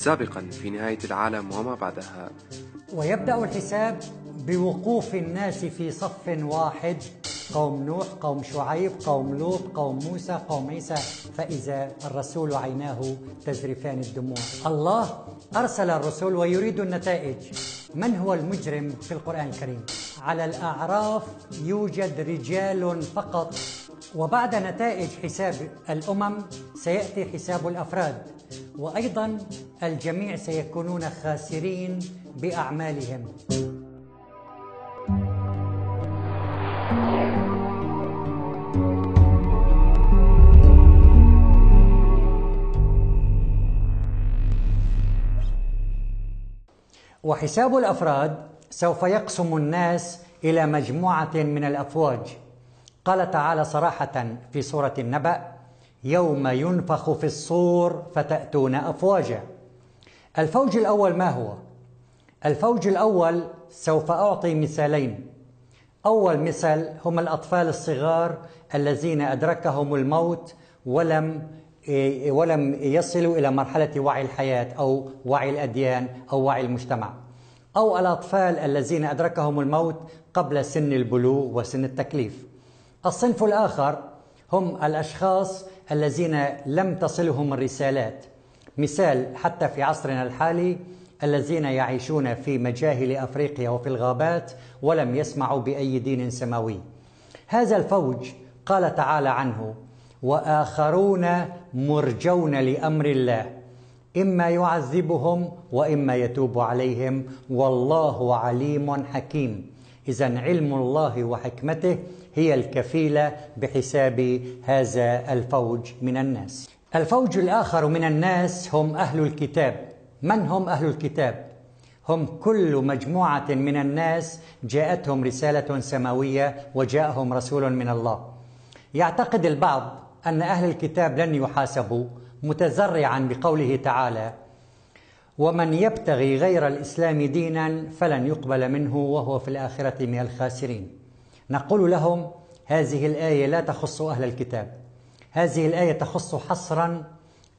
سابقا في نهاية العالم وما بعدها. ويبدأ الحساب بوقوف الناس في صف واحد قوم نوح قوم شعيب قوم لوط قوم موسى قوم عيسى فإذا الرسول عيناه تزرفان الدموع. الله أرسل الرسل ويريد النتائج. من هو المجرم في القرآن الكريم؟ على الأعراف يوجد رجال فقط. وبعد نتائج حساب الأمم سيأتي حساب الأفراد. وأيضا الجميع سيكونون خاسرين بأعمالهم. وحساب الأفراد سوف يقسم الناس إلى مجموعة من الأفواج. قال تعالى صراحة في سورة النبأ يوم ينفخ في الصور فتأتون أفواجا. الفوج الأول ما هو؟ الفوج الأول سوف أعطي مثالين. أول مثال هم الأطفال الصغار الذين أدركهم الموت ولم إيه، ولم يصلوا إلى مرحلة وعي الحياة أو وعي الأديان أو وعي المجتمع. أو الأطفال الذين أدركهم الموت قبل سن البلوغ وسن التكليف. الصنف الآخر هم الأشخاص الذين لم تصلهم الرسالات. مثال حتى في عصرنا الحالي الذين يعيشون في مجاهل أفريقيا وفي الغابات ولم يسمعوا بأي دين سماوي. هذا الفوج قال تعالى عنه وآخرون مرجون لأمر الله إما يعذبهم وإما يتوب عليهم والله عليم حكيم. اذا علم الله وحكمته هي الكفيلة بحساب هذا الفوج من الناس. الفوج الآخر من الناس هم أهل الكتاب. من هم أهل الكتاب؟ هم كل مجموعة من الناس جاءتهم رسالة سماوية وجاءهم رسول من الله. يعتقد البعض أن أهل الكتاب لن يحاسبوا متزرعا بقوله تعالى ومن يبتغي غير الإسلام دينا فلن يقبل منه وهو في الآخرة من الخاسرين. نقول لهم هذه الآية لا تخص أهل الكتاب. هذه الآية تخص حصرا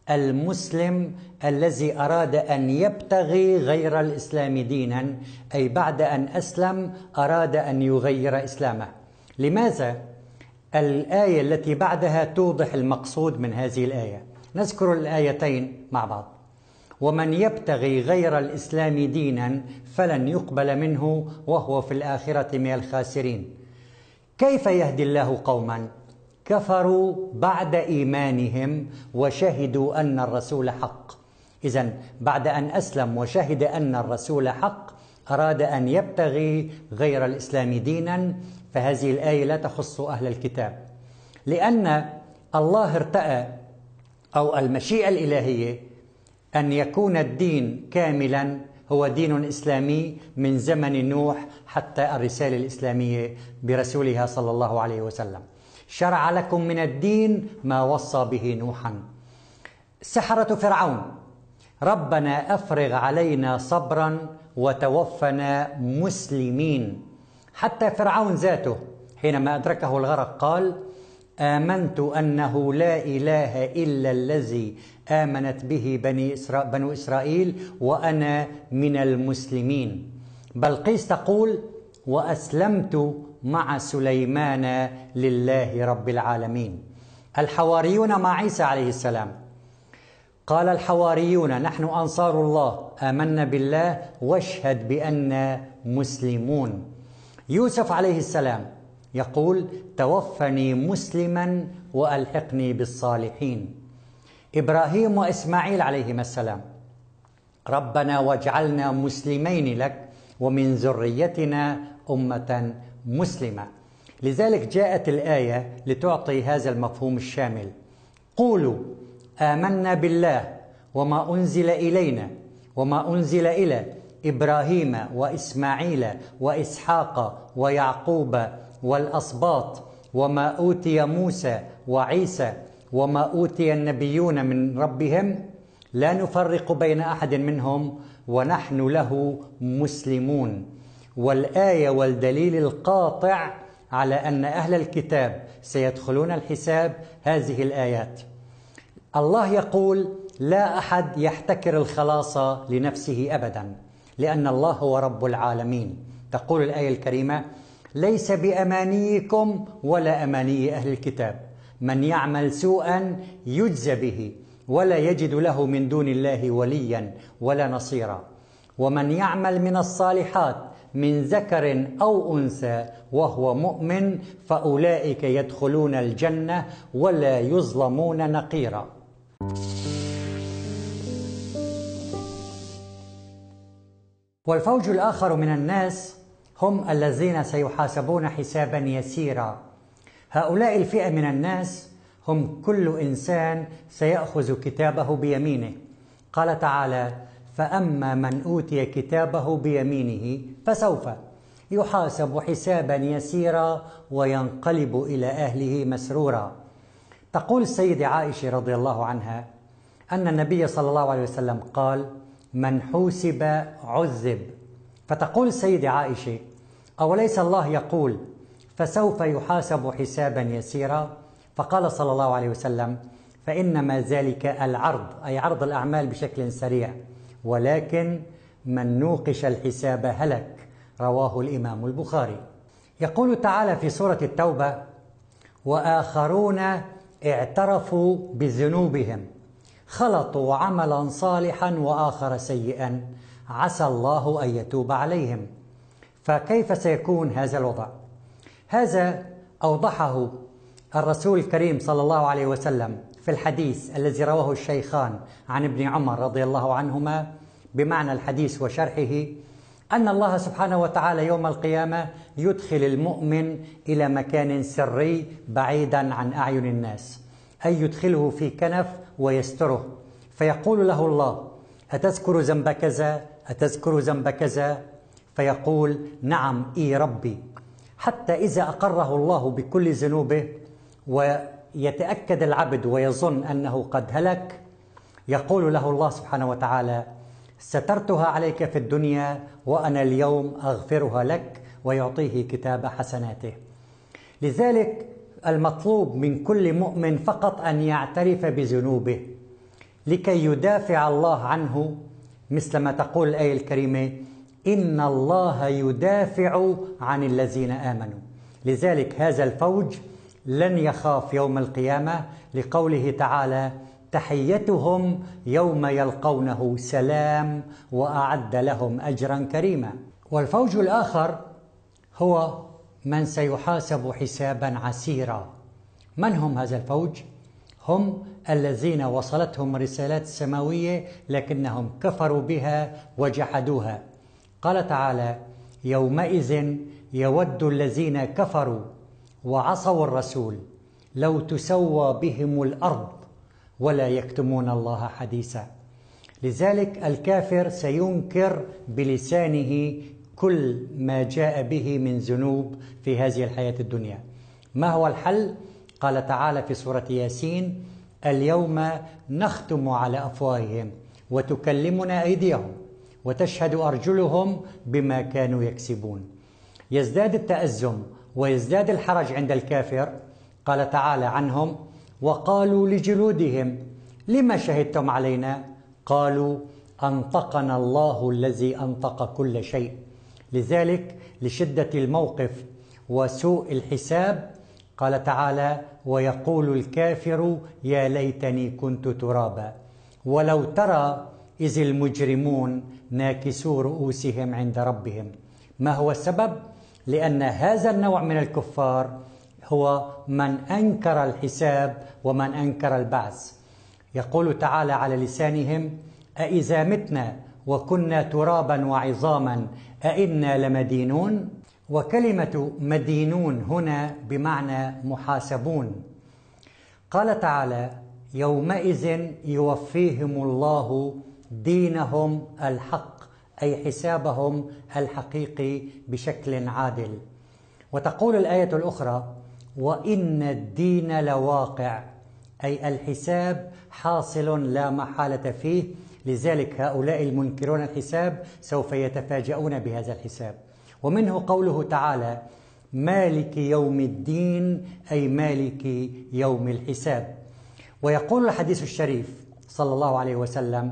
المسلم الذي أراد أن يبتغي غير الإسلام دينا أي بعد أن أسلم أراد أن يغير إسلامه. لماذا؟ الآية التي بعدها توضح المقصود من هذه الآية. نذكر الآيتين مع بعض. ومن يبتغي غير الإسلام دينا فلن يقبل منه وهو في الآخرة من الخاسرين. كيف يهدي الله قوما؟ كفروا بعد إيمانهم وشهدوا أن الرسول حق. اذا بعد أن أسلم وشهد أن الرسول حق أراد أن يبتغي غير الإسلام دينا فهذه الآية لا تخص أهل الكتاب. لأن الله ارتأى أو المشيئة الإلهية أن يكون الدين كاملا هو دين إسلامي من زمن نوح حتى الرسالة الإسلامية برسولها صلى الله عليه وسلم. شرع لكم من الدين ما وصى به نوحا. سحرة فرعون. ربنا أفرغ علينا صبرا وتوفنا مسلمين. حتى فرعون ذاته حينما أدركه الغرق قال آمنت أنه لا إله إلا الذي آمنت به بني إسرا... بنو إسرائيل وأنا من المسلمين. بلقيس تقول وأسلمت مع سليمان لله رب العالمين. الحواريون مع عيسى عليه السلام. قال الحواريون نحن أنصار الله آمنا بالله واشهد بأننا مسلمون. يوسف عليه السلام يقول توفني مسلما وألحقني بالصالحين. إبراهيم وإسماعيل عليهما السلام. ربنا واجعلنا مسلمين لك ومن ذريتنا أمة مسلمة. لذلك جاءت الآية لتعطي هذا المفهوم الشامل. قولوا آمنا بالله وما أنزل إلينا وما أنزل إلى إبراهيم وإسماعيل وإسحاق ويعقوب والاسباط وما أوتي موسى وعيسى وما أوتي النبيون من ربهم لا نفرق بين أحد منهم ونحن له مسلمون. والآية والدليل القاطع على أن أهل الكتاب سيدخلون الحساب هذه الآيات. الله يقول لا أحد يحتكر الخلاص لنفسه ابدا لأن الله هو رب العالمين. تقول الآية الكريمة ليس بأمانيكم ولا أماني أهل الكتاب. من يعمل سوءا يجزى به ولا يجد له من دون الله وليا ولا نصيرا. ومن يعمل من الصالحات من ذكر أو أنثى وهو مؤمن فأولئك يدخلون الجنة ولا يظلمون نقيرا. والفوج الآخر من الناس هم الذين سيحاسبون حسابا يسيرا. هؤلاء الفئة من الناس هم كل إنسان سيأخذ كتابه بيمينه. قال تعالى فأما من أوتي كتابه بيمينه فسوف يحاسب حسابا يسيرا وينقلب إلى أهله مسرورا. تقول السيدة عائشة رضي الله عنها أن النبي صلى الله عليه وسلم قال من حوسب عذب فتقول السيدة عائشة أوليس الله يقول فسوف يحاسب حسابا يسيرا فقال صلى الله عليه وسلم فإنما ذلك العرض أي عرض الأعمال بشكل سريع. ولكن من نوقش الحساب هلك رواه الإمام البخاري. يقول تعالى في سورة التوبة وآخرون اعترفوا بذنوبهم خلطوا عملا صالحا وآخر سيئا عسى الله أن يتوب عليهم. فكيف سيكون هذا الوضع؟ هذا أوضحه الرسول الكريم صلى الله عليه وسلم في الحديث الذي رواه الشيخان عن ابن عمر رضي الله عنهما بمعنى الحديث وشرحه أن الله سبحانه وتعالى يوم القيامة يدخل المؤمن إلى مكان سري بعيدا عن أعين الناس أي يدخله في كنف ويستره. فيقول له الله أتذكر ذنب كذا؟ أتذكر ذنب كذا؟ فيقول نعم إي ربي. حتى إذا أقره الله بكل ذنوبه ويتاكد العبد ويظن أنه قد هلك يقول له الله سبحانه وتعالى سترتها عليك في الدنيا وأنا اليوم أغفرها لك ويعطيه كتاب حسناته. لذلك المطلوب من كل مؤمن فقط أن يعترف بذنوبه لكي يدافع الله عنه مثل ما تقول الآية الكريمة إن الله يدافع عن الذين آمنوا. لذلك هذا الفوج لن يخاف يوم القيامة لقوله تعالى تحيتهم يوم يلقونه سلام وأعد لهم أجرا كريما. والفوج الآخر هو من سيحاسب حسابا عسيرا. من هم هذا الفوج؟ هم الذين وصلتهم رسالات سماوية لكنهم كفروا بها وجحدوها. قال تعالى يومئذ يود الذين كفروا وعصوا الرسول لو تسوى بهم الأرض ولا يكتمون الله حديثا. لذلك الكافر سينكر بلسانه كل ما جاء به من ذنوب في هذه الحياة الدنيا. ما هو الحل؟ قال تعالى في سورة ياسين اليوم نختم على أفواههم وتكلمنا أيديهم وتشهد أرجلهم بما كانوا يكسبون. يزداد التأزم ويزداد الحرج عند الكافر. قال تعالى عنهم وقالوا لجلودهم لما شهدتم علينا؟ قالوا أنطقنا الله الذي أنطق كل شيء. لذلك لشدة الموقف وسوء الحساب قال تعالى ويقول الكافر يا ليتني كنت ترابا. ولو ترى إذ المجرمون ناكسو رؤوسهم عند ربهم. ما هو السبب؟ لأن هذا النوع من الكفار هو من أنكر الحساب ومن أنكر البعث. يقول تعالى على لسانهم أإذا متنا وكنا ترابا وعظاما أئنا لمدينون؟ وكلمة مدينون هنا بمعنى محاسبون. قال تعالى يومئذ يوفيهم الله دينهم الحق. أي حسابهم الحقيقي بشكل عادل. وتقول الآية الأخرى وإن الدين لواقع أي الحساب حاصل لا محالة فيه. لذلك هؤلاء المنكرون الحساب سوف يتفاجؤون بهذا الحساب. ومنه قوله تعالى مالك يوم الدين أي مالك يوم الحساب. ويقول الحديث الشريف صلى الله عليه وسلم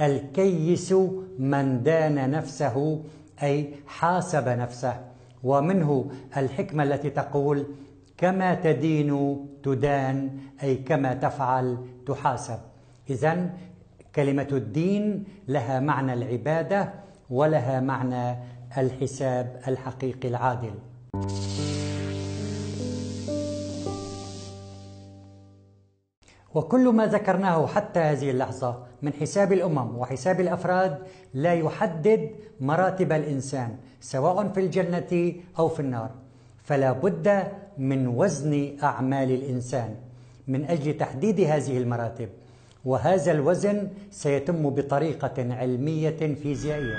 الكيس من دان نفسه أي حاسب نفسه. ومنه الحكمة التي تقول كما تدين تدان أي كما تفعل تحاسب. اذا كلمة الدين لها معنى العبادة ولها معنى الحساب الحقيقي العادل. وكل ما ذكرناه حتى هذه اللحظة من حساب الأمم وحساب الأفراد لا يحدد مراتب الإنسان سواء في الجنة أو في النار. فلا بد من وزن أعمال الإنسان من أجل تحديد هذه المراتب. وهذا الوزن سيتم بطريقة علمية فيزيائية.